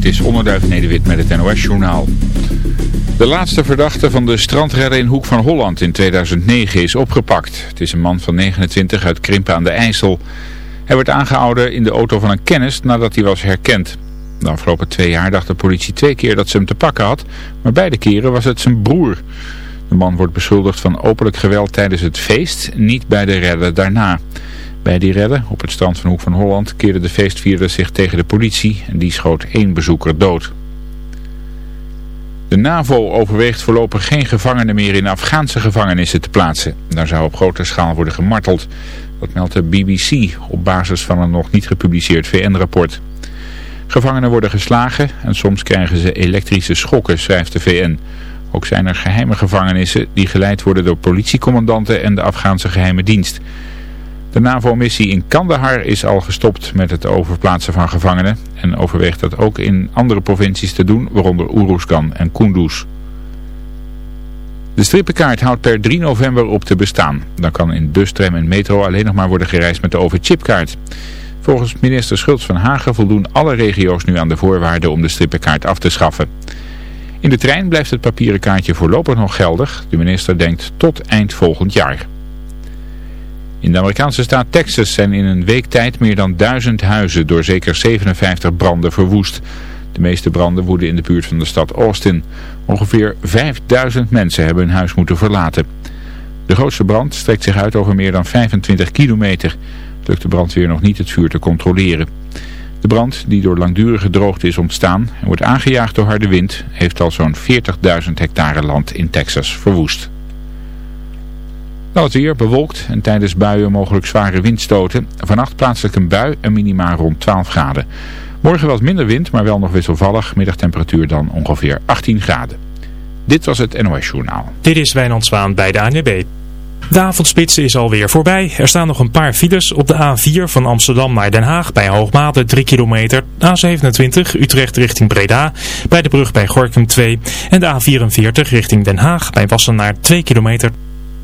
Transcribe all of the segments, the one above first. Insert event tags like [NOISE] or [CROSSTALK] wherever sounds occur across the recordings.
dit is Onderduif Nederwit met het NOS-journaal. De laatste verdachte van de strandredder in Hoek van Holland in 2009 is opgepakt. Het is een man van 29 uit Krimpen aan de IJssel. Hij werd aangehouden in de auto van een kennis nadat hij was herkend. De afgelopen twee jaar dacht de politie twee keer dat ze hem te pakken had, maar beide keren was het zijn broer. De man wordt beschuldigd van openlijk geweld tijdens het feest, niet bij de redder daarna. Bij die redden, op het strand van Hoek van Holland, keerde de feestvierder zich tegen de politie en die schoot één bezoeker dood. De NAVO overweegt voorlopig geen gevangenen meer in Afghaanse gevangenissen te plaatsen. Daar zou op grote schaal worden gemarteld. Dat meldt de BBC op basis van een nog niet gepubliceerd VN-rapport. Gevangenen worden geslagen en soms krijgen ze elektrische schokken, schrijft de VN. Ook zijn er geheime gevangenissen die geleid worden door politiecommandanten en de Afghaanse geheime dienst. De NAVO-missie in Kandahar is al gestopt met het overplaatsen van gevangenen en overweegt dat ook in andere provincies te doen, waaronder Uruzgan en Kunduz. De strippenkaart houdt per 3 november op te bestaan. Dan kan in bus, tram en metro alleen nog maar worden gereisd met de overchipkaart. Volgens minister Schultz van Hagen voldoen alle regio's nu aan de voorwaarden om de strippenkaart af te schaffen. In de trein blijft het papieren kaartje voorlopig nog geldig. De minister denkt tot eind volgend jaar. In de Amerikaanse staat Texas zijn in een week tijd meer dan duizend huizen door zeker 57 branden verwoest. De meeste branden woeden in de buurt van de stad Austin. Ongeveer 5000 mensen hebben hun huis moeten verlaten. De grootste brand strekt zich uit over meer dan 25 kilometer. Het lukt de brandweer nog niet het vuur te controleren. De brand, die door langdurige droogte is ontstaan en wordt aangejaagd door harde wind, heeft al zo'n 40.000 hectare land in Texas verwoest. Dan het weer bewolkt en tijdens buien mogelijk zware windstoten. Vannacht plaatselijk een bui en minima rond 12 graden. Morgen wat minder wind, maar wel nog wisselvallig. Middagtemperatuur dan ongeveer 18 graden. Dit was het NOS Journaal. Dit is Wijnand Zwaan bij de ANWB. De avondspits is alweer voorbij. Er staan nog een paar files op de A4 van Amsterdam naar Den Haag bij Hoogmade 3 kilometer. A27 Utrecht richting Breda bij de brug bij Gorkum 2. En de A44 richting Den Haag bij Wassenaar 2 kilometer.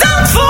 Zandvoort.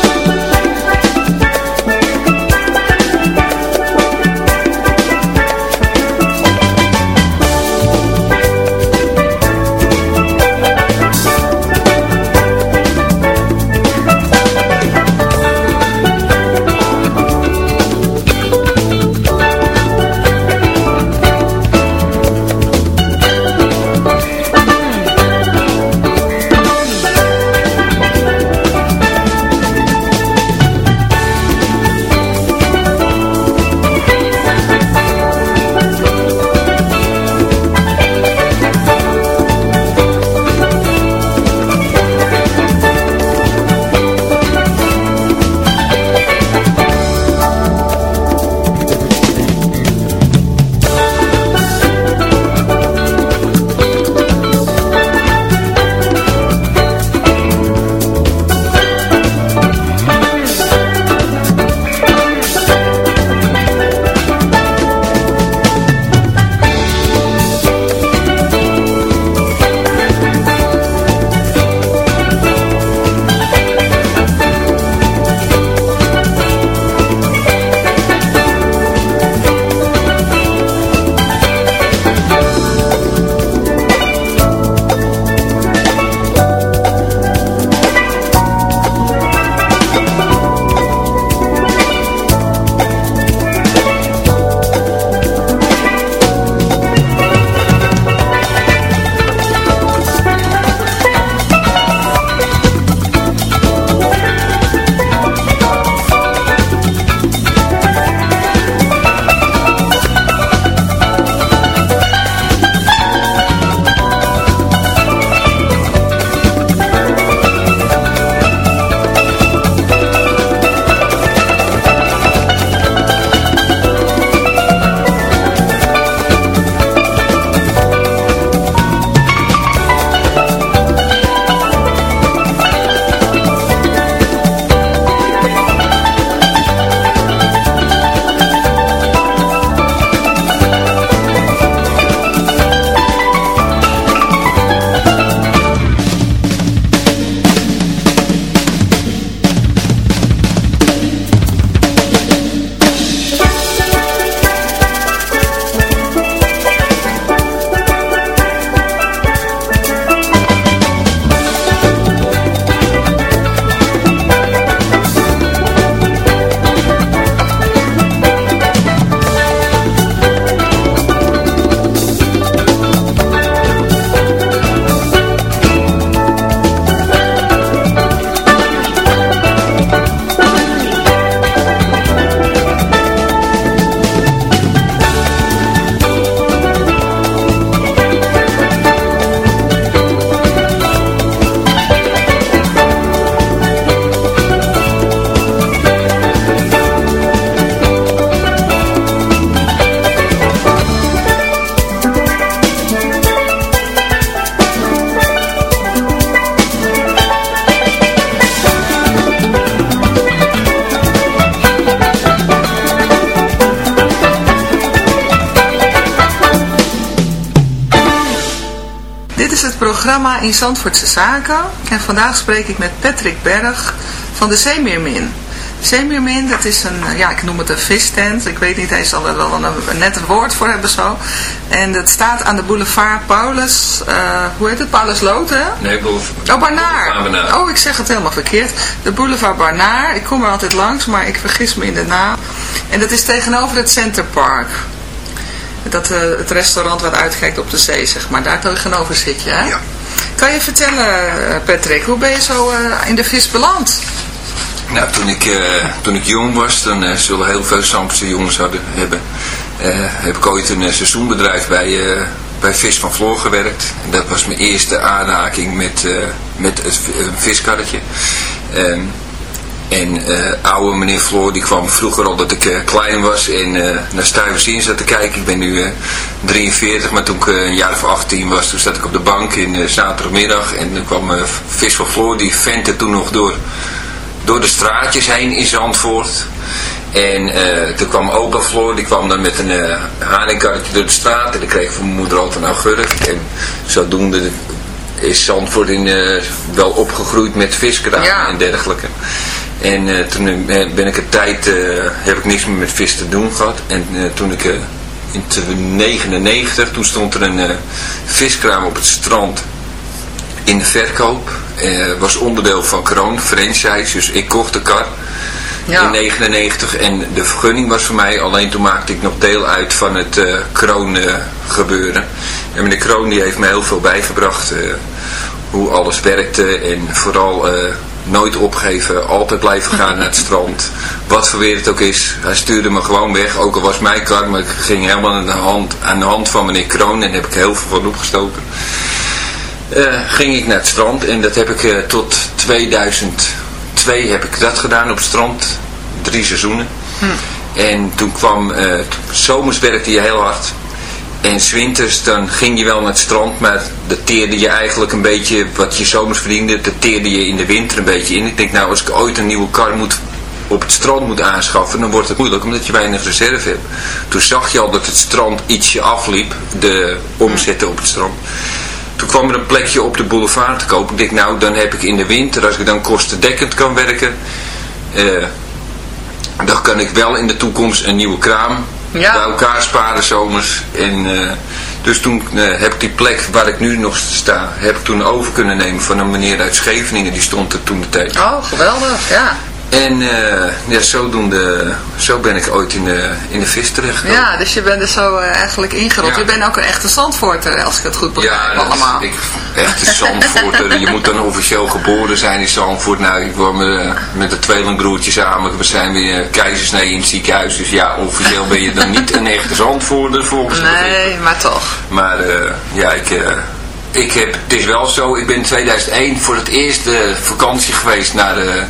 In Zandvoortse Zaken. En vandaag spreek ik met Patrick Berg van de Zeemeermin. Zeemeermin, dat is een, eh, ja, ik noem het een vistent. Ik weet niet, hij zal er wel een, een net een woord voor hebben zo. En dat staat aan de boulevard Paulus, eh, hoe heet het, Paulus Loot, hè? Nee, boulevard. Oh, Barnaar. Boulevard Barnaar. Oh, ik zeg het helemaal verkeerd. De boulevard Barnaar. Ik kom er altijd langs, maar ik vergis me in de naam. En dat is tegenover het Centerpark. Dat, eh, het restaurant wat uitkijkt op de zee, zeg maar. Daar tegenover zit je, hè? Ja. Kan je vertellen, eh, Patrick, hoe ben je zo eh, in de vis beland? Nou, toen ik, eh, toen ik jong was, dan eh, zullen heel veel Zandvoortse jongens hadden, hebben, heb ik ooit een seizoenbedrijf bij, bij Vis van Floor gewerkt. Dat was mijn eerste aanraking met, met het viskarretje. Ehm, en oude meneer Floor, die kwam vroeger al dat ik klein was en naar Stuivers in zat te kijken. Ik ben nu 43, maar toen ik eh, een jaar of 18 was, toen zat ik op de bank in eh, zaterdagmiddag. En toen kwam eh, Vis van Floor, die ventte toen nog door door de straatjes heen in Zandvoort. En toen kwam opa Floor, die kwam dan met een uh, haringkarretje door de straat. En dan kreeg van mijn moeder altijd een augurk. En zodoende is Zandvoort in, wel opgegroeid met viskraam Ja. en dergelijke. En toen ben ik een tijd, heb ik niks meer met vis te doen gehad. En toen ik in 1999, toen stond er een eh, viskraam op het strand in de verkoop. Eh, was onderdeel van Kroon, franchise. Dus ik kocht de kar Ja. in 99 en de vergunning was voor mij. Alleen toen maakte ik nog deel uit van het eh, Kroon gebeuren. En meneer Kroon die heeft me heel veel bijgebracht. hoe alles werkte en vooral nooit opgeven. Altijd blijven gaan naar het strand. Wat voor weer het ook is. Hij stuurde me gewoon weg. Ook al was mijn kar, maar ik ging helemaal aan de hand, aan de hand van meneer Kroon. En daar heb ik heel veel van opgestoken eh, ging ik naar het strand en dat heb ik eh, tot 2002 heb ik dat gedaan op het strand. Drie seizoenen. En toen kwam, t- zomers werkte je heel hard. En 's winters dan ging je wel naar het strand, maar dat teerde je eigenlijk een beetje, wat je zomers verdiende, dat teerde je in de winter een beetje in. Ik denk nou, als ik ooit een nieuwe kar moet op het strand moet aanschaffen, dan wordt het moeilijk omdat je weinig reserve hebt. Toen zag je al dat het strand ietsje afliep, de omzetten op het strand. Toen kwam er een plekje op de boulevard te kopen. Ik denk, nou, dan heb ik in de winter, als ik dan kostendekkend kan werken, eh, dan kan ik wel in de toekomst een nieuwe kraam Ja. bij elkaar sparen zomers. En, eh, dus toen eh, heb ik die plek waar ik nu nog sta, heb ik toen over kunnen nemen van een meneer uit Scheveningen. Die stond er toen de tijd. Oh, geweldig, ja. En eh, ja, zodoende, zo ben ik ooit in de, in de vis terechtgekomen. Ja, dus je bent er zo eh, eigenlijk ingerold. Ja. Je bent ook een echte Zandvoorter, als ik het goed begrijp Ja, allemaal. ik, echt een Zandvoorter. je moet dan officieel geboren zijn in Zandvoort. Nou, ik word met, eh, met de tweelingbroertje samen. We zijn weer keizersnee in het ziekenhuis. Dus ja, officieel ben je dan niet een echte Zandvoorter volgens mij. Nee, maar toch. Maar eh, ja, ik, eh, ik heb, het is wel zo. Ik ben in 2001 voor het eerst eh, vakantie geweest naar de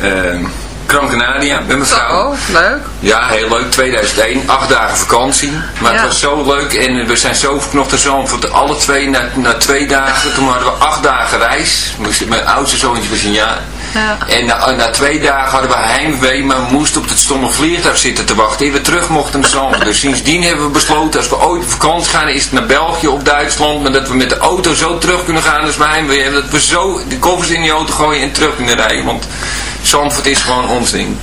eh, Gran Canaria met mijn vrouw. Zo, leuk. Ja, heel leuk. 2001, acht dagen vakantie. Maar Ja. het was zo leuk en we zijn zo verknocht en zo. Voor alle twee, na, na twee dagen, toen hadden we acht dagen reis. Mijn oudste zoontje was een jaar. Ja. En na, na twee dagen hadden we heimwee, maar we moesten op het stomme vliegtuig zitten te wachten. En we terug mochten naar Zandvoort. Dus sindsdien hebben we besloten, als we ooit op vakantie gaan, is het naar België of Duitsland. Maar dat we met de auto zo terug kunnen gaan als we heimwee hebben. Dat we zo de koffers in die auto gooien en terug kunnen rijden. Want Zandvoort is gewoon ons ding.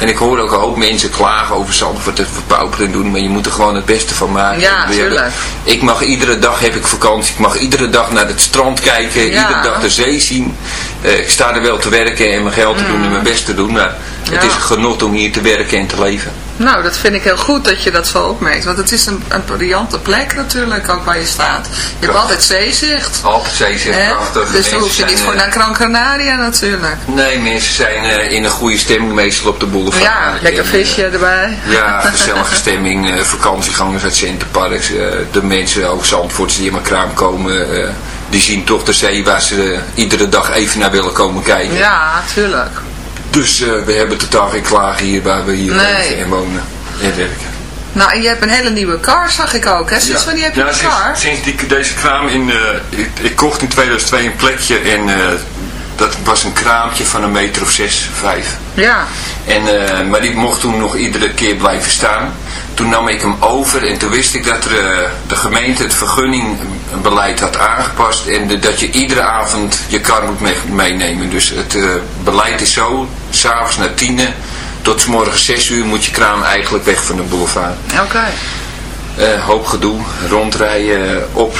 En ik hoor ook een hoop mensen klagen over Zandvoort, dat we pauperen doen. Maar je moet er gewoon het beste van maken. Ja, tuurlijk. ik mag iedere dag heb ik vakantie. Ik mag iedere dag naar het strand kijken. Ja. Iedere dag de zee zien. Eh, ik sta er wel te werken en mijn geld te doen en mijn best te doen. Maar het is een genot om hier te werken en te leven. Nou, dat vind ik heel goed dat je dat zo opmerkt. Want het is een, een briljante plek natuurlijk, ook waar je staat. Je hebt altijd zeezicht. Altijd zee zegt Hè? prachtig. Dus dan hoef je niet voor eh, naar Gran Canaria natuurlijk. Nee, mensen zijn eh, in een goede stemming meestal op de boulevard. Ja, lekker En, eh, visje erbij. Ja, [LAUGHS] gezellige stemming, vakantiegangers uit Centerparks, de mensen, ook Zandvoorts die in mijn kraam komen, die zien toch de zee waar ze iedere dag even naar willen komen kijken. Ja, tuurlijk. Dus eh, we hebben totaal geen klagen hier waar we hier Nee. leven en wonen en werken. Nou, en je hebt een hele nieuwe car, zag ik ook. Hè? Sinds wanneer heb je ja, een sinds, car? sinds die, deze kraam in, eh, ik, ik kocht in 2002 een plekje en eh, dat was een kraampje van een meter of zes, vijf. Ja. En, maar die mocht toen nog iedere keer blijven staan. Toen nam ik hem over en toen wist ik dat er, eh, de gemeente het vergunningbeleid had aangepast. En de- dat je iedere avond je kar moet mee- meenemen. Dus het eh, beleid is zo, s'avonds na tienen tot 's morgens zes uur moet je kraan eigenlijk weg van de boulevard. Oké. Eh, hoop gedoe, rondrijden, op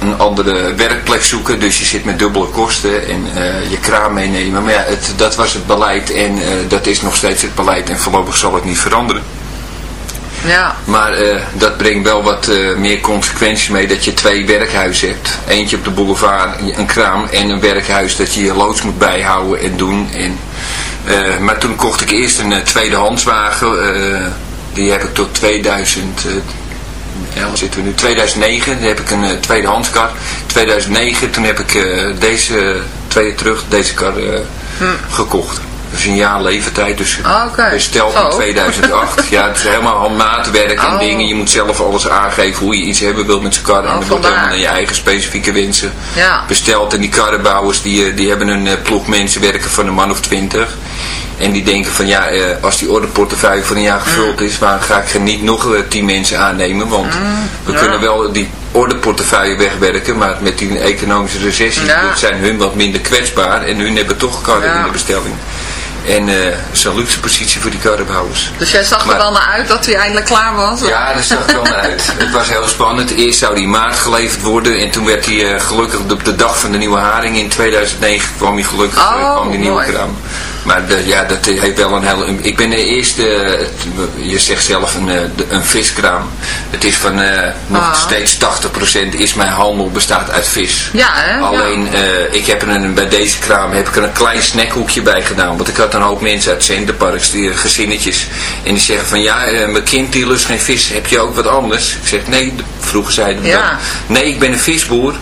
een andere werkplek zoeken. Dus je zit met dubbele kosten en je kraan meenemen. Maar ja, het, dat was het beleid en dat is nog steeds het beleid en voorlopig zal het niet veranderen. Ja. Maar eh, dat brengt wel wat eh, meer consequenties mee dat je twee werkhuizen hebt. Eentje op de boulevard, een kraam en een werkhuis dat je je loods moet bijhouden en doen. En, eh, maar toen kocht ik eerst een tweedehandswagen. eh, die heb ik tot 2000... Uh, ja, waar zitten we nu? 2009, dan heb ik een uh, tweedehandskar. 2009, toen heb ik deze twee jaar terug deze kar hm. gekocht. Is een jaar leeftijd, dus okay. besteld in 2008. ja, het is helemaal handmaatwerk en oh. dingen. Je moet zelf alles aangeven hoe je iets hebben wilt met zijn kar. Oh, en dat wordt helemaal naar je eigen specifieke wensen ja. besteld. En die karrenbouwers, die, die hebben een uh, ploeg mensen werken van een man of twintig. En die denken van ja, uh, als die ordeportefeuille voor een jaar gevuld is, waar ga ik er niet nog tien mensen aannemen. Want mm, we ja. kunnen wel die ordeportefeuille wegwerken, maar met die economische recessie ja. zijn hun wat minder kwetsbaar. En hun hebben toch karren in de bestelling. En uh, is een luxe positie voor die karrenbouwers. Dus jij zag er wel naar uit dat hij eindelijk klaar was? Ja, dat zag er wel naar uit. [LAUGHS] Het was heel spannend. Eerst zou die maart geleverd worden en toen werd hij uh, gelukkig op de dag van de nieuwe haring in 2009 kwam hij gelukkig oh, uh, kwam die nieuwe mooi. kraam. Maar de, ja, dat heeft wel een hele... Ik ben de eerste, je zegt zelf een, een viskraam. Het is van nog Ah. steeds 80% is mijn handel bestaat uit vis. Ja, hè? Alleen, ja. ik heb er een, bij deze kraam heb ik er een klein snackhoekje bij gedaan. Want ik had een hoop mensen uit Centerparks, die gezinnetjes. En die zeggen van, ja, mijn kind die lust geen vis. Heb je ook wat anders? Ik zeg, nee, vroeger zeiden we ja. dat. Nee, ik ben een visboer.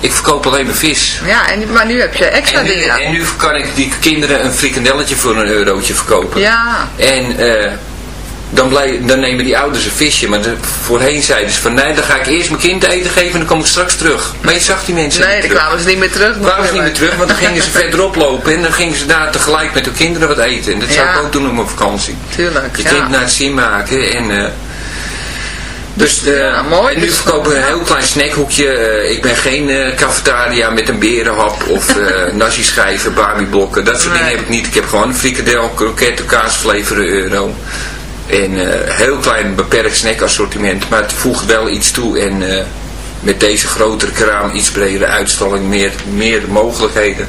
Ik verkoop alleen maar vis. Ja, en, maar nu heb je extra en nu, dingen. En nu kan ik die kinderen een frikandelletje voor een eurotje verkopen. Ja. En uh, dan, blij, dan nemen die ouders een visje. Maar de, voorheen zeiden ze van nee, dan ga ik eerst mijn kind eten geven en dan kom ik straks terug. Maar je zag die mensen Nee, dan kwamen ze niet meer terug. Dan kwamen ze niet meer terug, want dan gingen ze [LAUGHS] verderop lopen en dan gingen ze daar tegelijk met hun kinderen wat eten. En dat zou ik ook doen op mijn vakantie. Tuurlijk, Je ja. kind naar het zin maken en... Uh, dus uh, ja, mooi, en nu verkopen we een heel klein snackhoekje. Uh, ik ben geen uh, cafetaria met een berenhap of [LAUGHS] uh, nasi schijven, barbieblokken. Dat soort Nee. dingen heb ik niet. Ik heb gewoon een frikadel, kroketten, voor een euro. En heel klein beperkt snackassortiment. Maar het voegt wel iets toe. En met deze grotere kraam, iets bredere uitstalling, meer, meer mogelijkheden.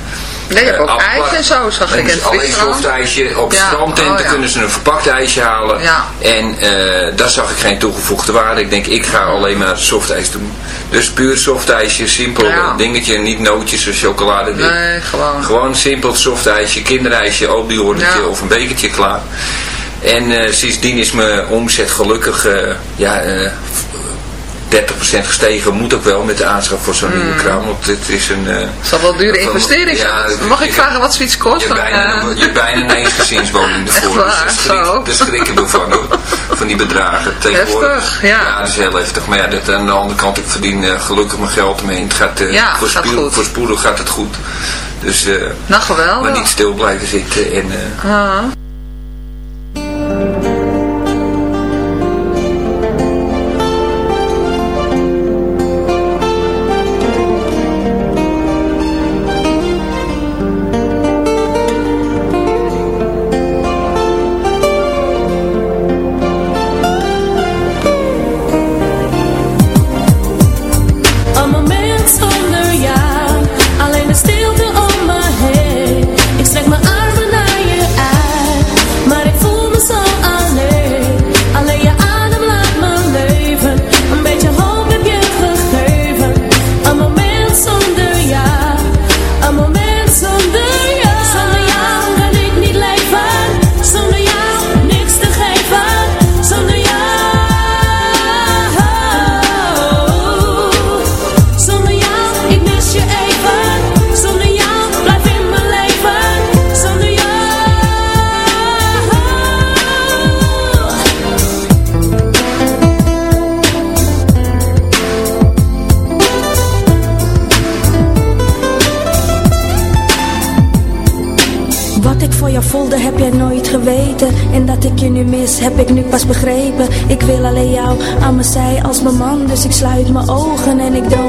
Nee, je hebt ook ijs en zo, zag ik. in het alleen softijsje. Op Ja, strandtenten oh kunnen ze een verpakt ijsje halen. En uh, daar zag ik geen toegevoegde waarde. Ik denk, ik ga alleen maar softijs doen. Dus puur softijsje, simpel dingetje. Niet nootjes of chocolade. Nee, gewoon. Gewoon simpel softijsje, kinderijsje, oliehorretje Ja. of een bekertje klaar. En uh, sindsdien is mijn omzet gelukkig uh, ja, uh, 30% gestegen. Moet ook wel met de aanschaf voor zo'n Mm. nieuwe kraam. Want het is een... Het zal wel dure investering zijn. Mag ik vragen wat zoiets kost? je Dan, bijna, je hebt bijna een eensgezinswoning [LAUGHS] ervoor. Echt waar? Dus daar, schrik, schrikken we van, van die bedragen. Tegenwoordig, Heftig, ja. dat is heel heftig. Maar ja, dat, aan de andere kant, ik verdien eh, gelukkig mijn geld ermee. Het gaat, eh, Ja, voor, gaat spoed- goed. voor spoedig gaat het goed. Dus, Nou, geweldig. maar niet stil blijven zitten. En, eh, Dus ik sluit mijn ogen en ik droom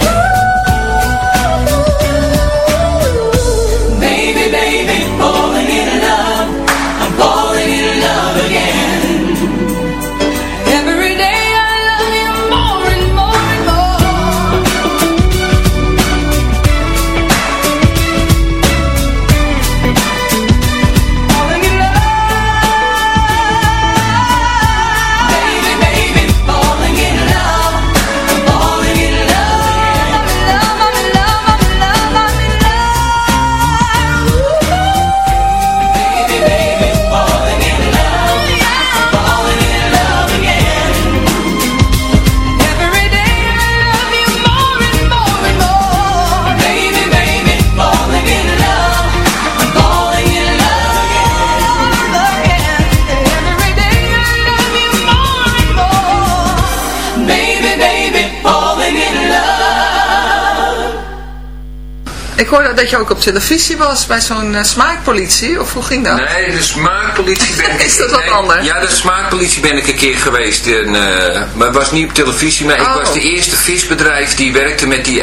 Dat je ook op televisie was bij zo'n eh, smaakpolitie, of hoe ging dat? Nee, de smaakpolitie ben [LAUGHS] ik... Is dat wat nee, anders? Ja, de smaakpolitie ben ik een keer geweest. En, eh, maar het was niet op televisie, maar ik Oh. was de eerste visbedrijf die werkte met die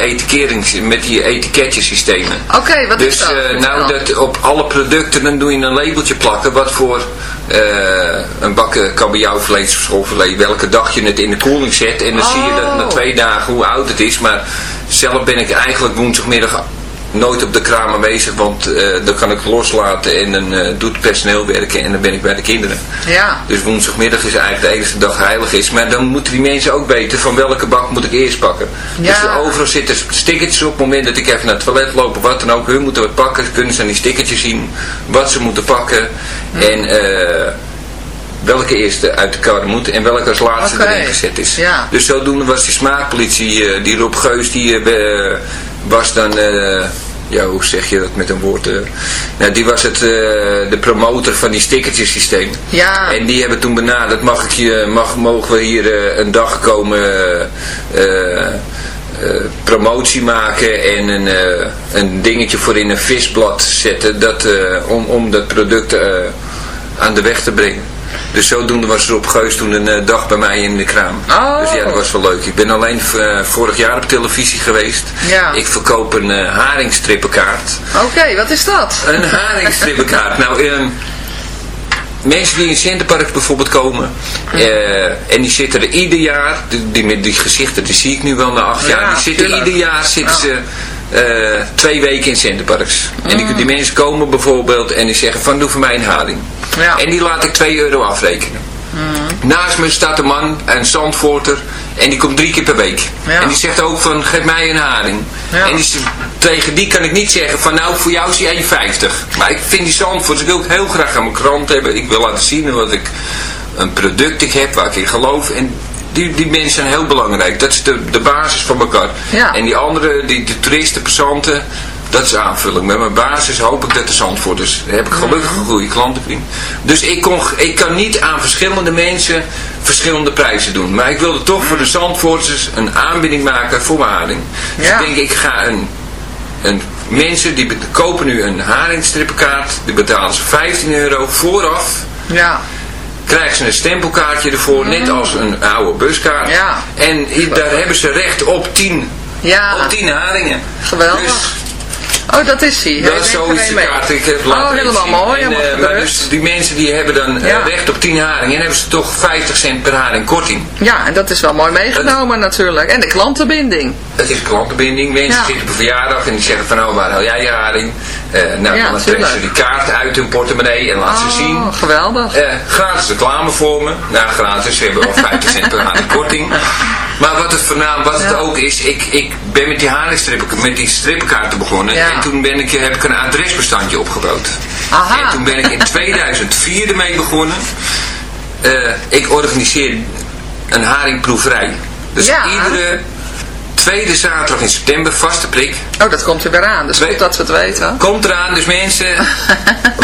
met die etiketjesystemen. Oké, wat dus, is dat? eh, nou, dat op alle producten dan doe je een labeltje plakken wat voor een bakken kabeljauwvlees of welke dag je het in de koeling zet. En dan zie je dat na Oh. twee dagen hoe oud het is. Maar zelf ben ik eigenlijk woensdagmiddag nooit op de kraam aanwezig, want eh, dan kan ik loslaten en dan eh, doet het personeel werken en dan ben ik bij de kinderen. Ja. Dus woensdagmiddag is eigenlijk de enige dag heilig is. Maar dan moeten die mensen ook weten van welke bak moet ik eerst pakken. Ja. Dus er overal zitten stickertjes op het moment dat ik even naar het toilet loop of wat dan ook. Hun moeten wat pakken, kunnen ze aan die stickertjes zien wat ze moeten pakken. En eh, welke eerste uit de kar moet en welke als laatste erin gezet is. Ja. Dus zodoende was die smaakpolitie, die Rob Geus, die was dan... eh, ja, hoe zeg je dat met een woord? eh? nou, die was het, eh, de promotor van die stickertjesysteem. Ja. En die hebben toen benaderd, mag ik je, mag, mogen we hier een dag komen eh, promotie maken en een, een dingetje voor in een visblad zetten dat, eh, om, om dat product aan de weg te brengen. Dus zodoende was er op Geus toen een eh, dag bij mij in de kraam. Oh. Dus ja, dat was wel leuk. Ik ben alleen eh, vorig jaar op televisie geweest. Ja. Ik verkoop een eh haringstrippenkaart. Oké, wat is dat? Een [LAUGHS] haringstrippenkaart. nou, ehm, mensen die in Centerpark bijvoorbeeld komen. en die zitten er ieder jaar. Die, die, met die gezichten, die zie ik nu wel na acht Ja, jaar. Die zitten tuurlijk. ieder jaar zitten Ja. ze eh, twee weken in Centerparks. En Mm. die, die mensen komen bijvoorbeeld en die zeggen van doe voor mij een haring. Ja. En die laat ik 2 euro afrekenen. Mm. Naast me staat een man, een zandvoorter, en die komt drie keer per week. Ja. En die zegt ook van, geef mij een haring. Ja. En die, tegen die kan ik niet zeggen van, nou voor jou is die 1,50. Maar ik vind die zandvoorters, ik wil ook heel graag aan mijn krant hebben. Ik wil laten zien wat ik, een product ik heb waar ik in geloof. En die, die mensen zijn heel belangrijk. Dat is de, de basis van elkaar. Ja. En die andere, die, de toeristen, passanten, dat is aanvulling. Met mijn basis hoop ik dat de Zandvoorters. Daar heb ik gelukkig een goede klantenvriend. Dus ik, kon, ik kan niet aan verschillende mensen verschillende prijzen doen. Maar ik wilde toch voor de Zandvoorters een aanbieding maken voor mijn haring. Dus Ja. ik denk, ik ga een, een mensen die kopen nu een haringstrippenkaart. Die betalen ze 15 euro vooraf. Ja. Krijgen ze een stempelkaartje ervoor, net als een oude buskaart. Ja. En daar hebben ze recht op 10, Ja. op 10 haringen. Geweldig. Dus Oh, dat is hij. dat is zo is de kaart. Ik heb laten Oh, helemaal zien. mooi. En, eh, maar dus die mensen die hebben dan eh, Ja. recht op 10 haringen en hebben ze toch 50 cent per haring korting. Ja, en dat is wel mooi meegenomen natuurlijk. En de klantenbinding. Het is klantenbinding. Mensen Ja. zitten op verjaardag en die zeggen van nou waar haal jij je haring? Eh, nou Ja, dan trekken ze die kaart uit hun portemonnee en laten ze zien. Oh, geweldig. Eh, gratis reclame voor me. Nou, gratis. Ze hebben wel [LAUGHS] 50 cent per haring korting. Maar wat het voornaam, wat het ook is, ik, ik ben met die haringstrippen, met die strippenkaarten begonnen. Ja. En toen ben ik, heb ik een adresbestandje opgebouwd. Aha. En toen ben ik in [LAUGHS] 2004 ermee begonnen. Eh, ik organiseer een haringproeverij. Dus Ja. iedere tweede zaterdag in september, vaste prik. Oh, dat komt er weer aan. Dus Twee- goed dat we het weten. Komt eraan, dus mensen, [LAUGHS]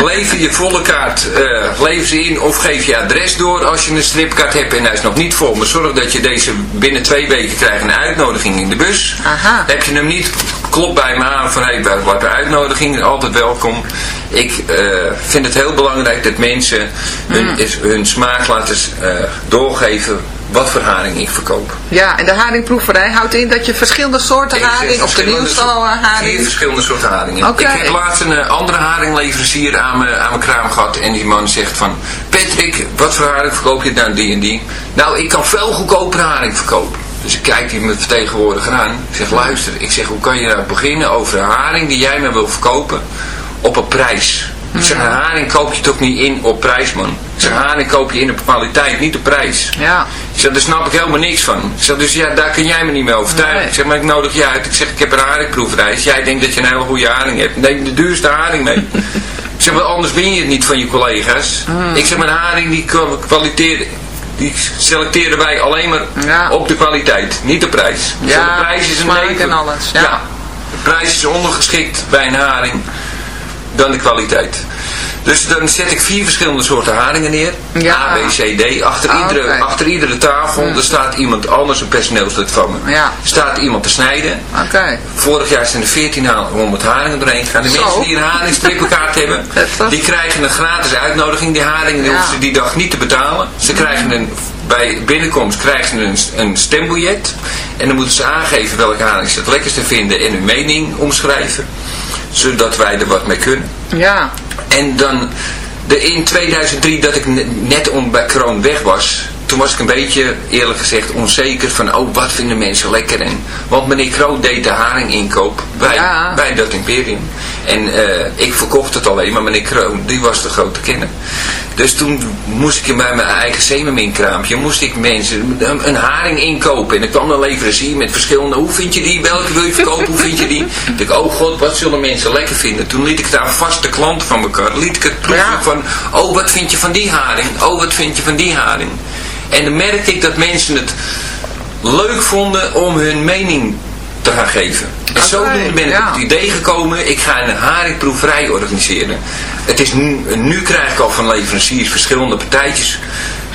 lever je volle kaart, lever ze in of geef je adres door als je een stripkaart hebt en hij is nog niet vol. Maar zorg dat je deze binnen twee weken krijgt een uitnodiging in de bus. Aha. Heb je hem niet, klop bij me aan van hey, wat een uitnodiging, altijd welkom. Ik eh, vind het heel belangrijk dat mensen hun, Mm. is- hun smaak laten eh, doorgeven wat voor haring ik verkoop. Ja, en de haringproeverij houdt in dat je verschillende soorten haring, of de nieuwste eh, Vier haring. verschillende soorten haringen. Ik heb laatst een eh, andere haringleverancier aan mijn, aan mijn kraam gehad. En die man zegt van... Patrick, wat voor haring verkoop je nou die en die? Nou, ik kan veel goedkoper haring verkopen. Dus ik kijk die met vertegenwoordiger aan. Ik zeg, luister. Ik zeg, hoe kan je nou beginnen over een haring die jij me wil verkopen op een prijs? Ik zeg, een haring koop je toch niet in op prijs, man. Ik zeg, haring koop je in op kwaliteit, niet op prijs. Ja. Ik zeg, daar snap ik helemaal niks van. Ik zeg, dus ja, daar kun jij me niet mee overtuigen. Nee. Ik zeg, maar ik nodig je uit. Ik zeg, ik heb een haringproeverij. Jij denkt dat je een hele goede haring hebt. Neem de duurste haring mee. [LAUGHS] ik zeg, maar anders ben je het niet van je collega's. Mm. Ik zeg, maar een haring die kwa- kwaliteer, die selecteren wij alleen maar Ja. op de kwaliteit, niet de prijs. Ja, de prijs is een en alles, ja. de prijs is ondergeschikt bij een haring dan de kwaliteit. Dus dan zet ik vier verschillende soorten haringen neer. Ja. A, B, C, D. Achter, Ah, iedere, achter iedere tafel er staat iemand anders, een personeelslid van me. Ja. Staat iemand te snijden. Oké. Vorig jaar zijn er 1400 haringen doorheen gegaan. De Zo. mensen die een haringstrippenkaart hebben, [LAUGHS] die krijgen een gratis uitnodiging. Die haringen die Ja. hoeven ze die dag niet te betalen. Ze krijgen een, bij binnenkomst krijgen ze een, een stembiljet. En dan moeten ze aangeven welke haring ze het lekkerste vinden en hun mening omschrijven. Zodat wij er wat mee kunnen. Ja. En dan de, in 2003 dat ik ne- net om bij Kroon weg was, toen was ik een beetje eerlijk gezegd onzeker van oh wat vinden mensen lekker en want meneer Kroon deed de haring inkoop bij, Ja. bij dat imperium. En eh, ik verkocht het alleen maar meneer Kroon die was de grote kenner. Dus toen moest ik bij mijn eigen zeemerminkraampje moest ik mensen een, een haring inkopen. En ik kwam een leverancier met verschillende hoe vind je die, welke wil je verkopen, hoe vind je die? [LAUGHS] Ik dacht oh god wat zullen mensen lekker vinden? Toen liet ik het aan vaste klanten van elkaar liet ik het proeven Ja. van oh wat vind je van die haring? Oh wat vind je van die haring en dan merkte ik dat mensen het leuk vonden om hun mening te gaan geven. En zodoende ben ik op het idee gekomen, ik ga een haringproeverij organiseren. Het is nu, nu krijg ik al van leveranciers verschillende partijtjes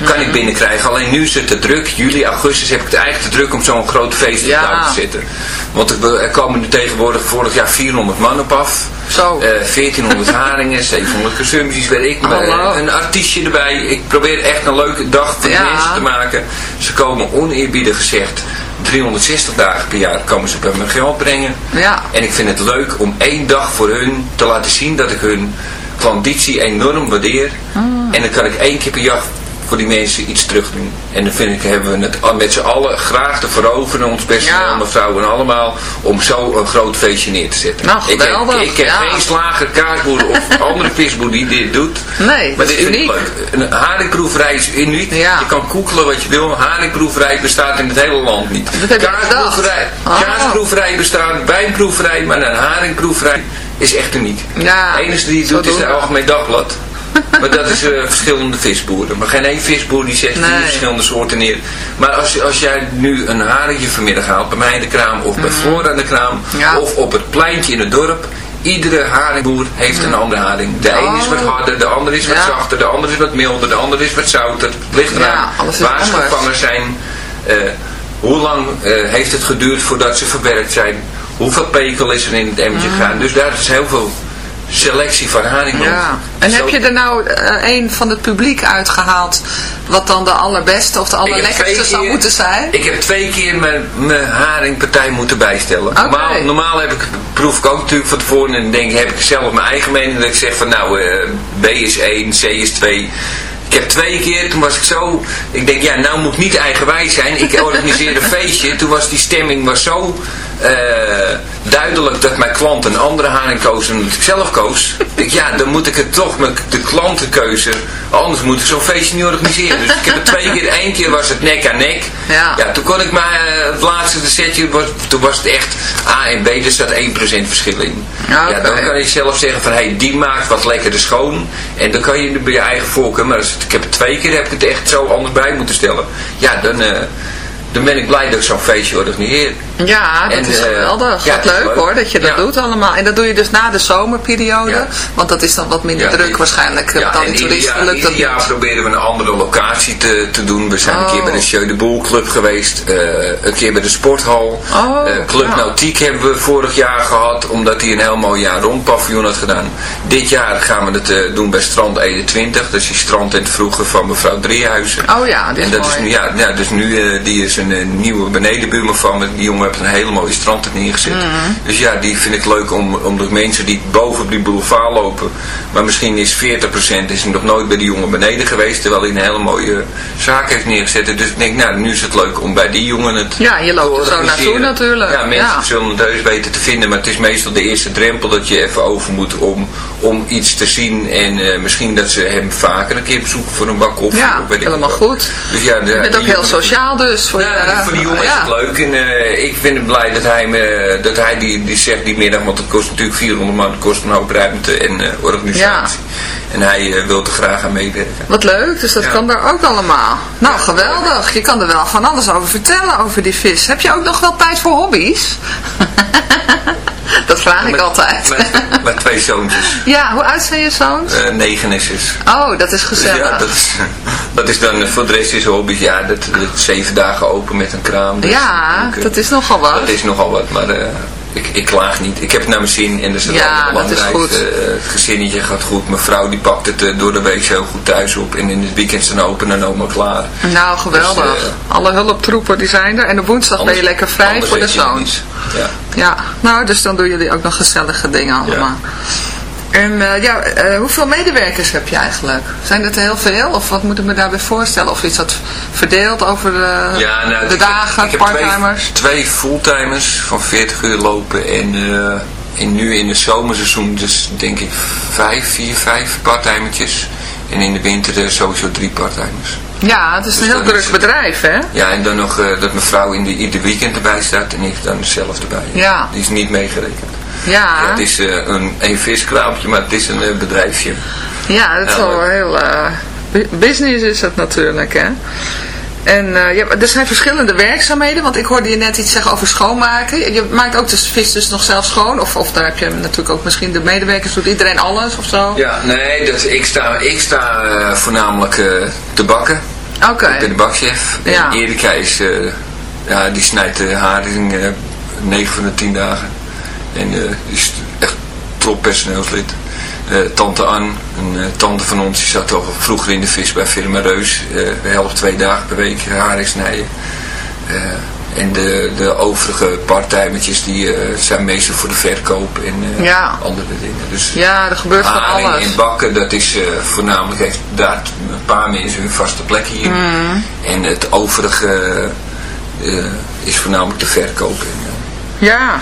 kan ik binnenkrijgen. Alleen nu is het te druk. Juli, augustus heb ik het eigenlijk te druk om zo'n groot feest in touw te zetten. Want er, komen nu tegenwoordig vorig jaar 400 man op af. Zo. Eh, 1400 [LAUGHS] haringen, 700 consumpties, weet ik. maar, Hallo. eh, een artiestje erbij. Ik probeer echt een leuke dag voor de Ja. mensen te maken. Ze komen oneerbiedig gezegd 360 dagen per jaar komen ze bij me geld brengen. Ja. En ik vind het leuk om één dag voor hun te laten zien dat ik hun klanditie enorm waardeer. Ah. En dan kan ik één keer per jaar voor die mensen iets terug doen. En dan vind ik, hebben we het met z'n allen graag te veroveren, ons personeel, mevrouw en allemaal, om zo een groot feestje neer te zetten. Nou, ik geweldig, heb, ik heb ja. geen slager, kaasboer of [LAUGHS] andere visboer die dit doet. Nee, maar dat dit is uniek. Een haringproeverij is uniek. Je kan koekelen wat je wil. Een haringproeverij bestaat in het hele land niet. Kaasproeverij, Oh. kaasproeverij bestaat, wijnproeverij, maar een haringproeverij is echt uniek. Ja, de enige die het doet is de Algemeen Dagblad. Maar dat is eh, verschillende visboeren. Maar geen één visboer die vier Nee. verschillende soorten neer. Maar als, als jij nu een haringje vanmiddag haalt bij mij in de kraam of bij Mhm. Flora in de kraam of op het pleintje in het dorp. Iedere haringboer heeft een andere haring. De een is wat Oh. harder, de ander is wat Ja. zachter, de ander is wat milder, de ander is wat zouter. Het ligt eraan Ja, waar ze gevangen zijn. eh, hoe lang eh, heeft het geduurd voordat ze verwerkt zijn? Hoeveel pekel is er in het emmertje Mhm. gegaan? Dus daar is heel veel selectie van haring. Ja. En Zo- heb je er nou eh, een van het publiek uitgehaald wat dan de allerbeste of de allerlekkerste zou moeten zijn? Ik heb twee keer mijn, mijn haringpartij moeten bijstellen. Normaal, normaal heb ik, proef ik ook natuurlijk van tevoren en denk, ik, heb ik zelf mijn eigen mening dat ik zeg van nou, eh, B is 1, C is 2. Ik heb twee keer, toen was ik zo, ik denk ja, nou moet ik niet eigenwijs zijn. Ik [LAUGHS] organiseerde een feestje, toen was die stemming was zo duidelijk dat mijn klant een andere haring koos dan dat ik zelf koos. [LAUGHS] Ik ja, dan moet ik het toch met de klantenkeuze, anders moet ik zo'n feestje niet organiseren. Dus ik heb het twee keer, één keer was het nek aan nek. Ja. toen kon ik maar, eh, het laatste setje, was, toen was het echt A en B, er staat 1% verschil in. Ja, Ja, dan kan je zelf zeggen van, hé, hey, die maakt wat lekkerder schoon. En dan kan je bij je eigen voorkeur, maar als het- ik heb het twee keer, heb ik het echt zo anders bij moeten stellen. Ja, dan, eh, dan ben ik blij dat ik zo'n feestje organiseer. Ja, dat En, is eh, geweldig. ja, wat is leuk, leuk. hoor, dat je dat Ja. doet allemaal. En dat doe je dus na de zomerperiode. Ja. Want dat is dan wat minder Ja, druk waarschijnlijk. Ja, dan en in ieder toeristen jaar, lukt dat ieder jaar proberen we een andere locatie te, te doen. We zijn een keer bij de Jeu de Boel Club geweest. eh, een keer bij de Sporthal. Oh, Eh, Club ja. Nautiek hebben we vorig jaar gehad. Omdat hij een heel mooi jaar rond paviljoen had gedaan. Dit jaar gaan we het eh, doen bij Strand 21. Dat is die strand in het vroege van mevrouw Driehuizen. Oh ja, dit en is dat mooi. is nu, ja, ja, dus nu, eh, die is een eh, nieuwe benedenbuurman van me. Die jongen een hele mooie strand er neergezet. Mhm. Dus ja, die vind ik leuk om, om de mensen die boven op die boulevard lopen. Maar misschien is 40% is nog nooit bij die jongen beneden geweest. Terwijl hij een hele mooie zaak heeft neergezet. Dus ik denk, nou, nu is het leuk om bij die jongen het Ja, je loopt er zo naartoe natuurlijk. Ja, mensen Ja. zullen het heus weten te vinden. Maar het is meestal de eerste drempel dat je even over moet om, om iets te zien. En eh, misschien dat ze hem vaker een keer bezoeken voor een bak koffie. Ja, helemaal goed. Dus ja, de, Je bent die ook heel sociaal dus. Voor ja, je, voor die jongen is het leuk. En eh, ik vind het blij dat hij, me, dat hij die, die zegt die middag, want het kost natuurlijk 400 man, het kost een hoop ruimte en eh, organisatie. En hij eh, wil er graag aan meewerken. Wat leuk, dus dat Ja. kan daar ook allemaal. Nou, geweldig. Je kan er wel van alles over vertellen, over die vis. Heb je ook nog wel tijd voor hobby's? [LAUGHS] [LAUGHS] dat vraag ik altijd. Met, met twee zoontjes, [LAUGHS] ja, hoe oud zijn je zoons? eh, negen en zes. Oh, dat is Dus gezellig. ja, dat is, dat is dan voor de rest is hobby. Ja, dat, dat zeven dagen open met een kraam. Dus Ja, dat is nogal wat. Dat is nogal wat, maar eh, ik, ik klaag niet. Ik heb het naar mijn zin en is het Ja, is goed. Eh, het gezinnetje gaat goed. Mijn vrouw die pakt het eh, door de week heel goed thuis op. En in het weekend zijn open en oma klaar. Nou, geweldig. Dus, eh, Alle hulptroepen die zijn er. En op woensdag ben je lekker vrij voor de het zoons. Ja. Ja, nou, dus dan doen jullie ook nog gezellige dingen allemaal. En eh, ja, eh, hoeveel medewerkers heb je eigenlijk? Zijn dat er heel veel? Of wat moet ik me daarbij voorstellen? Of is dat verdeeld over de, Ja, nou, de dagen, heb, twee, parttimers? twee fulltimers van 40 uur lopen en, eh, en nu in het zomerseizoen dus denk ik vijf, vier, vijf parttimertjes. En in de winter sowieso drie parttimers. Ja, het is een Dus heel dan druk is- bedrijf, hè? Ja, en dan nog dat mijn vrouw in de, ieder weekend erbij staat en ik dan zelf erbij. Ja. Die is niet meegerekend. Ja, het is eh, een, een viskraampje, maar het is een eh, bedrijfje. ja dat is wel heel... eh, bu- business is het natuurlijk, hè? En ja, er zijn verschillende werkzaamheden, want ik hoorde je net iets zeggen over schoonmaken. Je maakt ook de vis dus nog zelf schoon, of, of daar heb je natuurlijk ook misschien de medewerkers, doet iedereen alles of zo? Ja, nee, dus ik sta, ik sta voornamelijk te bakken. Oké. Ik ben de bakchef. Ja. En Erika is, ja, die snijdt de haring eh 9 van de 10 dagen. En eh, is echt top personeelslid. Eh, tante Ann, een eh, tante van ons, die zat al vroeger in de vis bij firma Reus. We helpen twee dagen per week haring snijden. En de, de overige partijmetjes die zijn meestal voor de verkoop en Ja. andere dingen. Dus Ja, er gebeurt van alles. en bakken, dat is voornamelijk, heeft daar een paar mensen hun vaste plek hier. Mm. En het overige is voornamelijk de verkoop. En, Ja.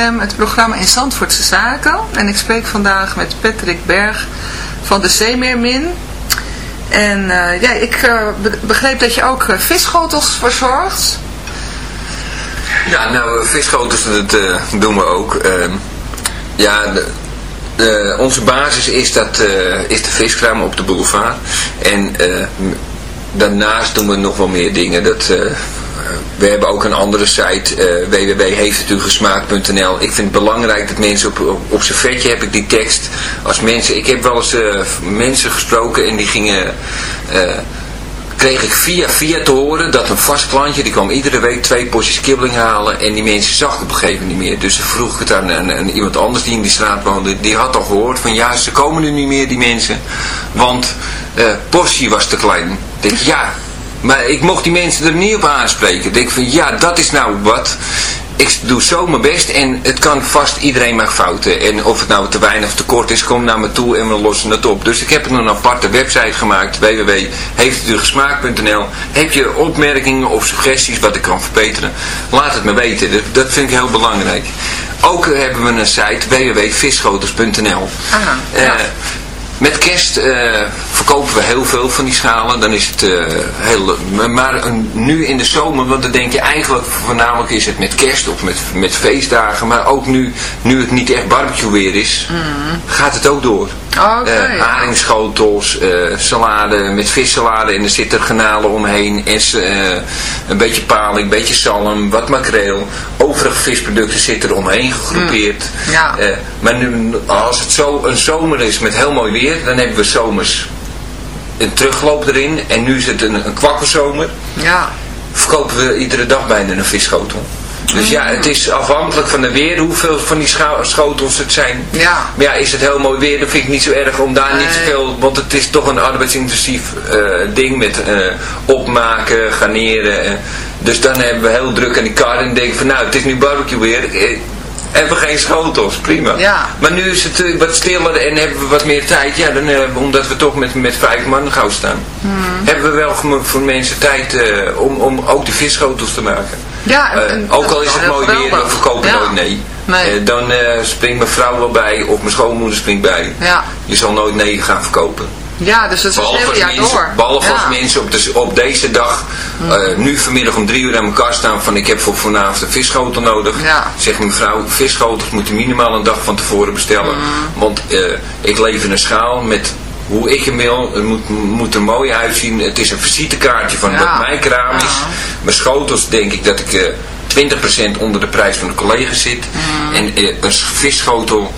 Petergem, het programma in Zandvoortse Zaken. En ik spreek vandaag met Patrick Berg van de Zeemeermin. En eh, ja, ik eh, be- begreep dat je ook visschotels verzorgt. Ja, nou, visschotels, dat doen we ook. Ehm, ja, de, onze basis is, dat, is de viskraam op de boulevard. En daarnaast doen we nog wel meer dingen. Dat, we hebben ook een andere site, eh www.heeftetugesmaakt.nl. Ik vind het belangrijk dat mensen op, op, op zijn vetje heb ik die tekst. Als mensen, ik heb wel eens eh, mensen gesproken en die gingen... eh, kreeg ik via via te horen dat een vast klantje, die kwam iedere week twee potjes kibbeling halen en die mensen zag ik op een gegeven moment niet meer. Dus vroeg ik het aan, iemand anders die in die straat woonde, die had al gehoord van ja, ze komen nu niet meer die mensen, want eh portie was te klein. Ik denk ja, maar ik mocht die mensen er niet op aanspreken. Ik denk van ja, dat is nou wat. Ik doe zo mijn best en het kan vast, iedereen maakt fouten. En of het nou te weinig of te kort is, kom naar me toe en we lossen het op. Dus ik heb een aparte website gemaakt, www.heefthetdugesmaakt.nl Heb je opmerkingen of suggesties wat ik kan verbeteren? Laat het me weten, dat, vind ik heel belangrijk. Ook hebben we een site, www.visschotels.nl Eh, met kerst eh, verkopen we heel veel van die schalen. Dan is het eh, heel... Maar een- nu in de zomer, want dan denk je eigenlijk voornamelijk is het met kerst of met, met feestdagen. Maar ook nu, nu het niet echt barbecue weer is, gaat het ook door. Oké. Eh, haringschotels, eh, salade met vissalade en er zitten garnalen omheen. En eh, een beetje paling, een beetje zalm, wat makreel. Overige visproducten zitten er omheen gegroepeerd. Ja. Eh, maar nu, als het zo een zomer is met heel mooi weer, dan hebben we zomers een terugloop erin. En nu is het een, een kwakkelzomer. Ja. Verkopen we iedere dag bijna een visschotel. Dus ja, het is afhankelijk van de weer hoeveel van die schotels het zijn. Ja. Maar ja, is het heel mooi weer, dan vind ik niet zo erg om daar niet zoveel... Want het is toch een arbeidsintensief eh, ding met eh, opmaken, garneren. eh. dus dan hebben we heel druk aan die kar en denken van nou, het is nu barbecue weer. hebben we geen schotels, prima. Ja. Maar nu is het wat stiller en hebben we wat meer tijd. Ja, dan, omdat we toch met, met vijf man gauw staan. Hebben we wel voor, voor mensen tijd om, om ook de visschotels te maken. Ja, en- Eh, en ook dat al is het heel mooi weer, we verkopen Ja. nooit nee. Nee. Eh, dan eh, springt mijn vrouw wel bij of mijn schoonmoeder springt bij. Ja. Je zal nooit nee gaan verkopen. Ja, dus het is Behalve hele als jaar mensen, door. behalve ja. als mensen op, de, op deze dag, eh, nu vanmiddag om drie uur aan elkaar staan van ik heb voor vanavond een visschotel nodig. Ja. Zegt mevrouw, visschotels moet je minimaal een dag van tevoren bestellen. Mm. Want eh, ik leef in een schaal met hoe ik hem wil. Het moet, moet er mooi uitzien. Het is een visitekaartje van Ja. wat mijn kraam is. Mijn schotels denk ik dat ik eh 20% onder de prijs van de collega's zit. Mm. En eh, een schotel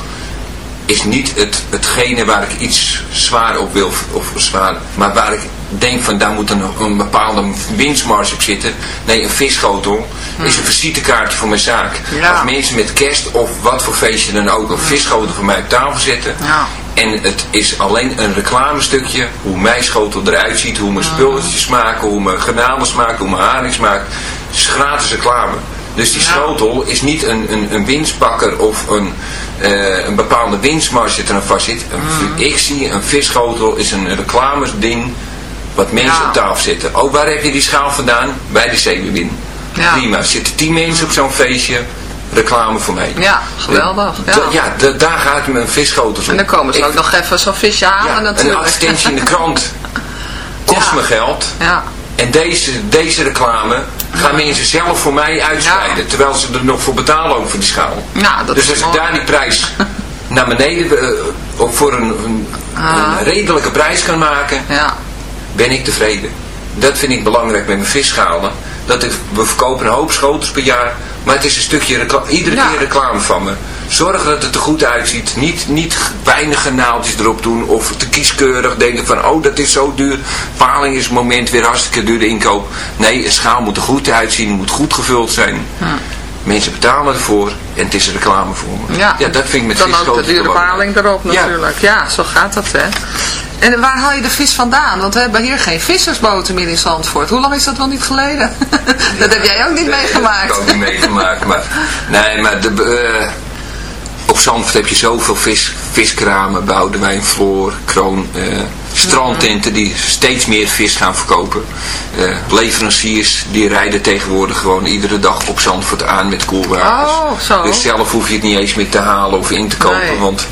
is niet het, hetgene waar ik iets zwaar op wil, of zwaar, maar waar ik denk van daar moet een, een bepaalde winstmarge op zitten. Nee, een visschotel is een visitekaartje voor mijn zaak. Ja. Als mensen met kerst of wat voor feestje dan ook een visschotel voor mij op tafel zetten. Ja. En het is alleen een reclamestukje, hoe mijn schotel eruit ziet, hoe mijn spulletjes smaken, hoe mijn garnalen smaken, hoe mijn haring smaakt. Het is gratis reclame. Dus die schotel is niet een, een, een winstpakker of een, eh, een bepaalde winstmarge er aan vast zit. Een- Ik zie een visschotel is een reclamesding wat mensen Ja. op tafel zetten. Ook waar heb je die schaal vandaan? Bij de zeewin. Ja. Prima. Er zitten tien mensen op zo'n feestje. Reclame voor mij. Ja, geweldig. Ja. Ja, da- daar gaat mijn visschotels om. En dan komen ze Ik- ook nog even zo'n visje halen ja, natuurlijk. een advertentie in de krant [LAUGHS] kost me geld. Ja. En deze, deze reclame gaan mensen zelf voor mij uitspreiden. Terwijl ze er nog voor betalen ook voor die schaal. Ja, dat dus is als ik mooi. daar die prijs [LAUGHS] naar beneden, eh, of voor een, een, Ah. een redelijke prijs kan maken, Ja. ben ik tevreden. Dat vind ik belangrijk met mijn visschalen. Dat ik, we verkopen een hoop schotels per jaar, maar het is een stukje reclame, iedere Ja. keer reclame van me. Zorg dat het er goed uitziet. Niet, niet weinig naaltjes erop doen of te kieskeurig denken van oh dat is zo duur. Paling is het moment weer hartstikke duur de inkoop. Nee, een schaal moet er goed uitzien, moet goed gevuld zijn. Mensen betalen ervoor en het is reclame voor me. Ja. dat vind ik met Dan ook de dure paling erop natuurlijk. Ja. zo gaat dat hè. En waar haal je de vis vandaan? Want we hebben hier geen vissersboten meer in Zandvoort. Hoe lang is dat wel niet geleden? [LAUGHS] dat heb jij ook niet meegemaakt. Dat heb ik ook niet meegemaakt. Maar, nee, maar de, eh, op Zandvoort heb je zoveel vis, viskramen, Boudewijn, Floor, Kroon, strandtenten die steeds meer vis gaan verkopen. Eh, leveranciers die rijden tegenwoordig gewoon iedere dag op Zandvoort aan met koelwagens. Oh, zo. Dus zelf hoef je het niet eens meer te halen of in te kopen. Nee. Want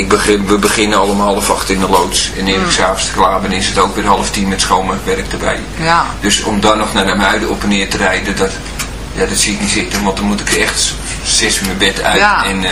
ik begin, we beginnen allemaal half acht in de loods. En eer ik s'avonds klaar ben is het ook weer half tien met schoonmaakwerk erbij. Ja. Dus om dan nog naar de muiden op en neer te rijden, dat, ja, dat zie ik niet zitten. Want dan moet ik echt zes uur mijn bed uit. Ja. En, eh,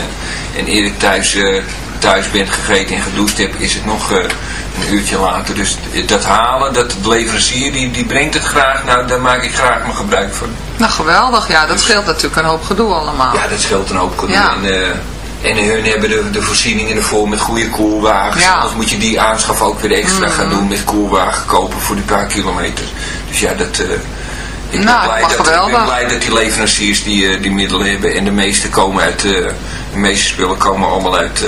en eer ik thuis eh, thuis bent gegeten en gedoucht hebt, is het nog eh, een uurtje later. Dus dat halen, dat de leverancier, die, die brengt het graag, nou daar maak ik graag mijn gebruik van. Nou, geweldig. Ja, dat scheelt natuurlijk een hoop gedoe allemaal. Ja, dat scheelt een hoop gedoe. Ja. En, en hun hebben de, de voorzieningen ervoor met goede koelwagens. Ja. Anders moet je die aanschaf ook weer extra Mm. gaan doen met koelwagen kopen voor die paar kilometer. Dus ja, dat... eh, ik, ben Nou, blij wat dat, ik ben blij dat die leveranciers die, eh, die middelen hebben. En de meeste komen uit... eh, de meeste spullen komen allemaal uit,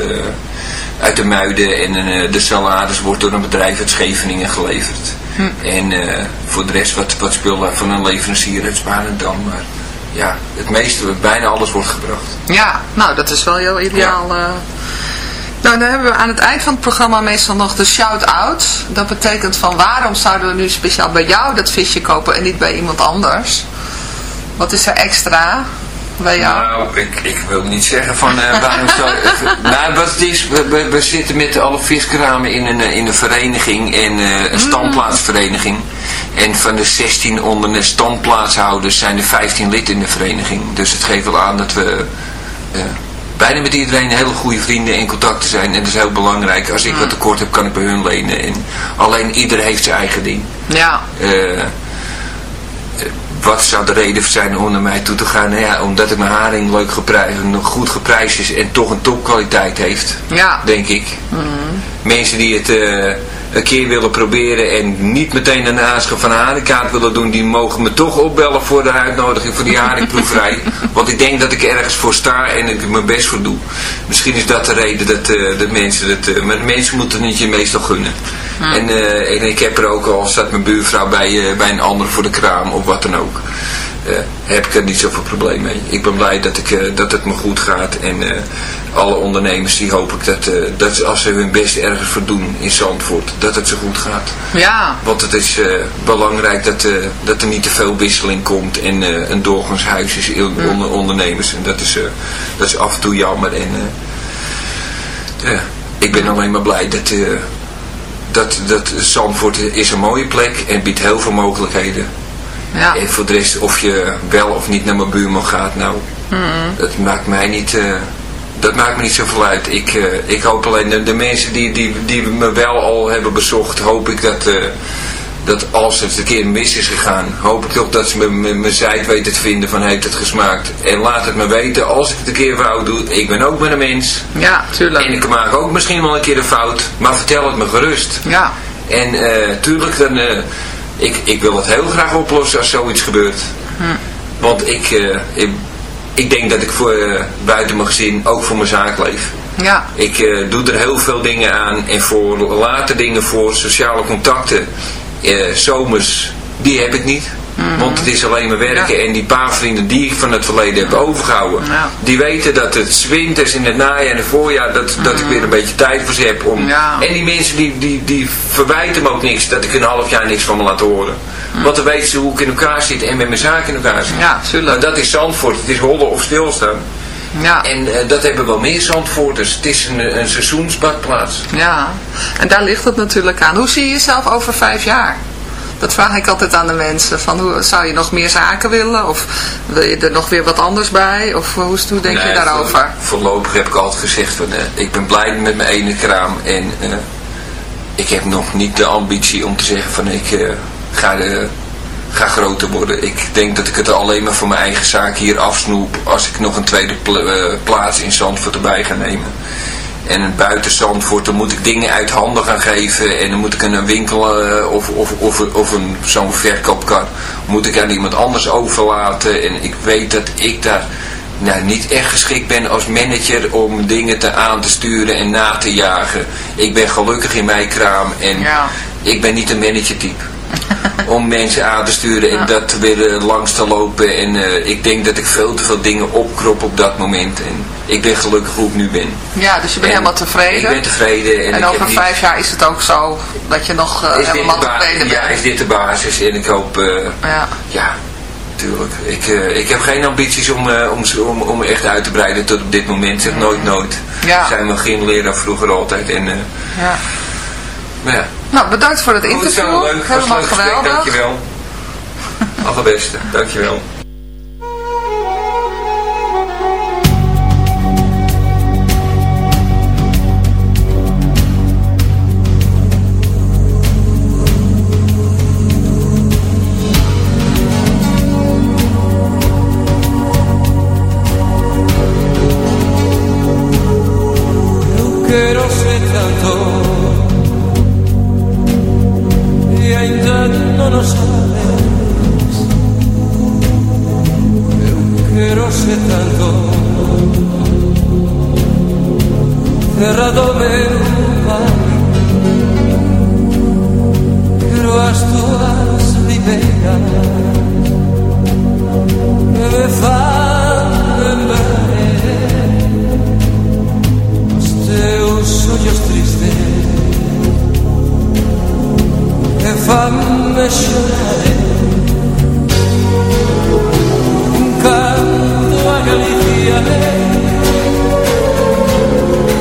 uit de muiden. En de salades wordt door een bedrijf uit Scheveningen geleverd. Hm. En voor de rest wat, wat spullen van een leverancier uit Spanendam. Maar ja, het meeste, bijna alles wordt gebracht. Ja, nou dat is wel heel ideaal. eh. Nou, dan hebben we aan het eind van het programma meestal nog de shout-out. Dat betekent van waarom zouden we nu speciaal bij jou dat visje kopen en niet bij iemand anders? Wat is er extra Nou, ik, ik wil niet zeggen van eh, waarom zou... [LAUGHS] nou, wat het is, we, we, we zitten met alle viskramen in een, eh, in een vereniging, en, eh, een standplaatsvereniging. En van de 16 onder de standplaatshouders zijn er 15 lid in de vereniging. Dus het geeft wel aan dat we bijna met iedereen hele goede vrienden in contact zijn. En dat is heel belangrijk. Als ik wat tekort heb, kan ik bij hun lenen. En alleen ieder heeft zijn eigen ding. Ja. Wat zou de reden zijn om naar mij toe te gaan? Nou ja, omdat ik mijn haring leuk geprijsd, nog goed geprijsd is en toch een topkwaliteit heeft. Ja. Denk ik. Mensen die het eh, een keer willen proberen en niet meteen een aanschaf van een haringkaart willen doen, die mogen me toch opbellen voor de uitnodiging voor die haringproeverij. [LAUGHS] Want ik denk dat ik ergens voor sta en ik mijn best voor doe. Misschien is dat de reden dat, eh, dat mensen dat... eh, maar de mensen moeten het je meestal gunnen. En, eh, en ik heb er ook al, staat mijn buurvrouw bij, bij een ander voor de kraam of wat dan ook. heb ik er niet zoveel probleem mee. Ik ben blij dat, ik, dat het me goed gaat. En alle ondernemers die hoop ik dat, eh, dat als ze hun best ergens voor doen in Zandvoort, dat het zo goed gaat. Ja. Want het is eh, belangrijk dat, eh, dat er niet te veel wisseling komt en een doorgangshuis is in- onder ondernemers. En dat is, dat is af en toe jammer. En ja, ik ben alleen maar blij dat, dat, dat Zandvoort is een mooie plek en biedt heel veel mogelijkheden. Ja. En voor de rest, of je wel of niet naar mijn buurman gaat, nou, dat maakt mij niet, dat maakt me niet zoveel uit. Ik, eh, ik hoop alleen, de, de mensen die, die, die me wel al hebben bezocht, hoop ik dat, eh, dat als het een keer mis is gegaan, hoop ik toch dat ze me- me- mijn zijt weten te vinden van heeft het gesmaakt. En laat het me weten, als ik het een keer fout doe, ik ben ook maar een mens. Ja, tuurlijk. En ik maak ook misschien wel een keer een fout, maar vertel het me gerust. Ja. En eh, tuurlijk, dan, ik, ik wil het heel graag oplossen als zoiets gebeurt. Hm. Want ik, ik, ik denk dat ik voor, eh, buiten mijn gezin ook voor mijn zaak leef. Ja. Ik eh, doe er heel veel dingen aan en voor later dingen voor sociale contacten, eh, zomers, die heb ik niet. Want het is alleen maar werken en die paar vrienden die ik van het verleden heb overgehouden, Ja. die weten dat het winters in het najaar en het voorjaar, dat, dat ik weer een beetje tijd voor ze heb. Om, Ja. En die mensen die, die, die verwijten me ook niks, dat ik een half jaar niks van me laat horen. Want dan weten ze hoe ik in elkaar zit en met mijn zaak in elkaar zit. Ja, tuurlijk. Maar dat is Zandvoort, het is hollen of stilstaan. Ja. En eh, dat hebben wel meer Zandvoorters. Het is een, een seizoensbadplaats. Ja, en daar ligt het natuurlijk aan. Hoe zie je jezelf over vijf jaar? Dat vraag ik altijd aan de mensen. Van hoe, zou je nog meer zaken willen? Of wil je er nog weer wat anders bij? Of hoe, hoe denk je daarover? voor- voorlopig heb ik altijd gezegd van, eh, ik ben blij met mijn ene kraam en eh, ik heb nog niet de ambitie om te zeggen van ik eh, ga, eh, ga groter worden. Ik denk dat ik het alleen maar voor mijn eigen zaak hier afsnoep als ik nog een tweede pla- eh, plaats in Zandvoort erbij ga nemen. En een buiten Zandvoort, dan moet ik dingen uit handen gaan geven. En dan moet ik een winkel eh, of, of, of, of een, zo'n verkoopkar moet ik aan iemand anders overlaten. En ik weet dat ik daar nou, niet echt geschikt ben als manager om dingen te aan te sturen en na te jagen. Ik ben gelukkig in mijn kraam en ik ben niet een managertype. [LAUGHS] om mensen aan te sturen en dat weer eh, langs te lopen. En eh, ik denk dat ik veel te veel dingen opkrop op dat moment. En ik ben gelukkig hoe ik nu ben. Ja, dus je bent En helemaal tevreden. Ik ben tevreden. En, over niet- vijf jaar is het ook zo dat je nog eh, helemaal tevreden ja, bent. is dit de basis. En ik hoop... eh, Ja. ja, tuurlijk. Ik, ik heb geen ambities om, om, om, om echt uit te breiden tot op dit moment. Zeg nooit nooit. Ja. Zijn we geen leraar vroeger altijd. En, Ja. maar ja. Nou, bedankt voor het Goed interview. zo, leuk. Helemaal geweldig. Dankjewel. Allerbeste. Dankjewel. dice tanto cerrado me pero as túas ribeiras me fan ver os teus oogjes triste.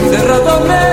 Cerrado meu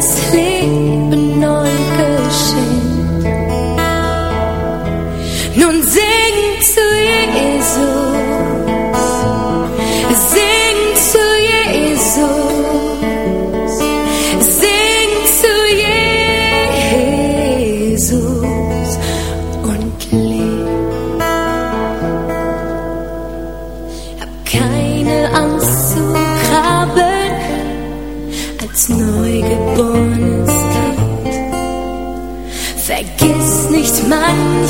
just.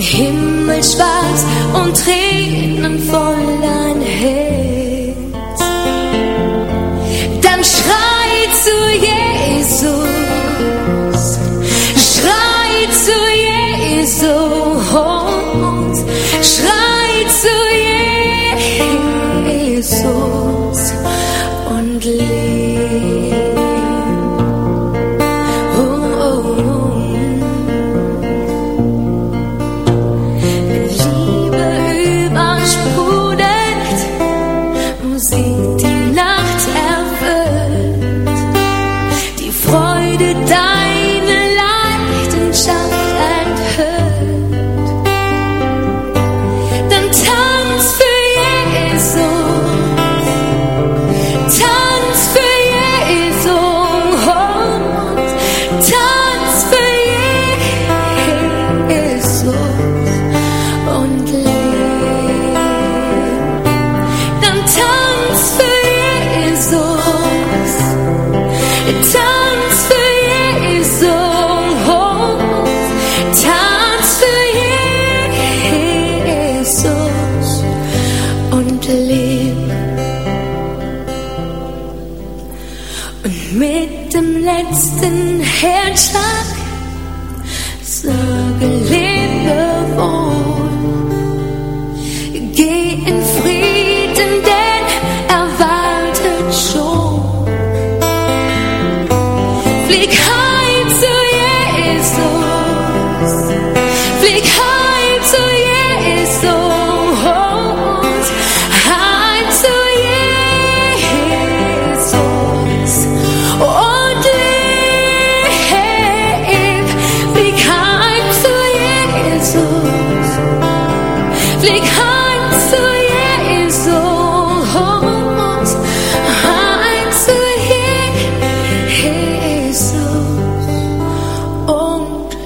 Himmel schwarz und Tränen voll dein Herz. Dann schrei zu Jesus, schrei zu Jesus, schrei zu Jesus und leb.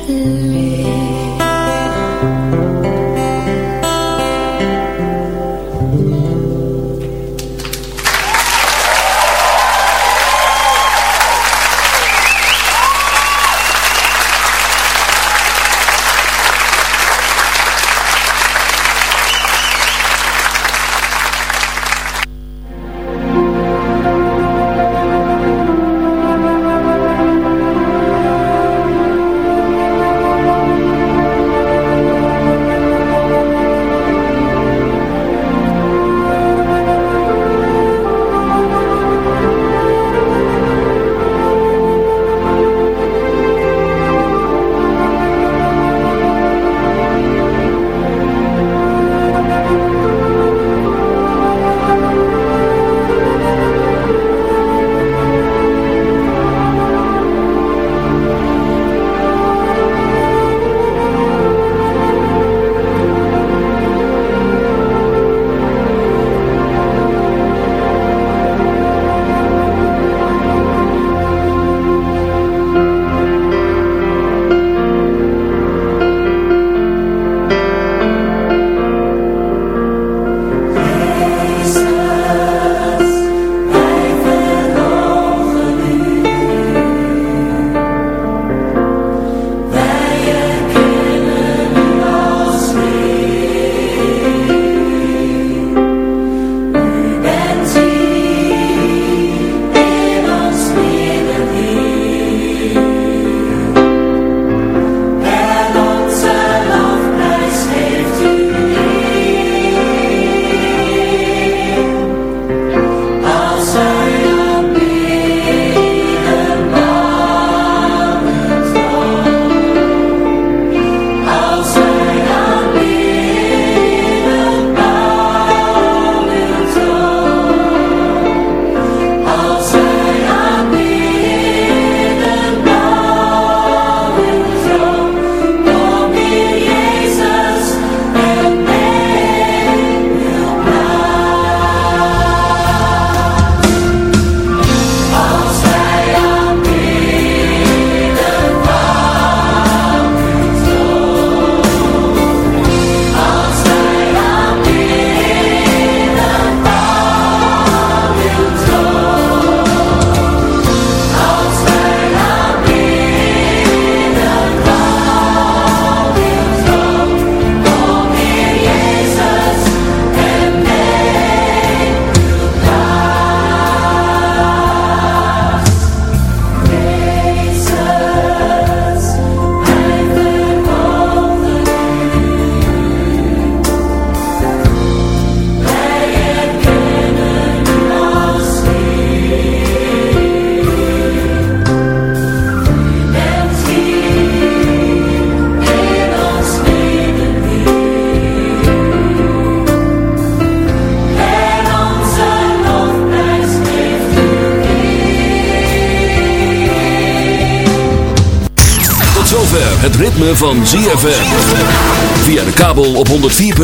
believe